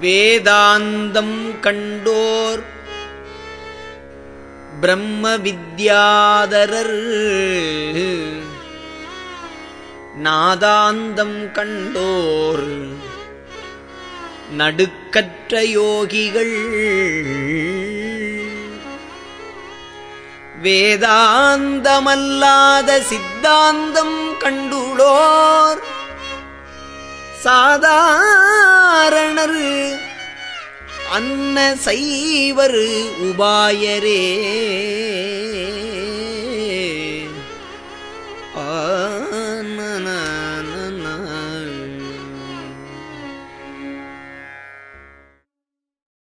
வேதாந்தம் கண்டோர் பிரம்ம வித்யாதரர் நாதாந்தம் கண்டோர் நடுக்கற்ற யோகிகள். வேதாந்தமல்லாத சித்தாந்தம் கண்டுளோர். சாதா அன்ன சைவர் உபாயரே.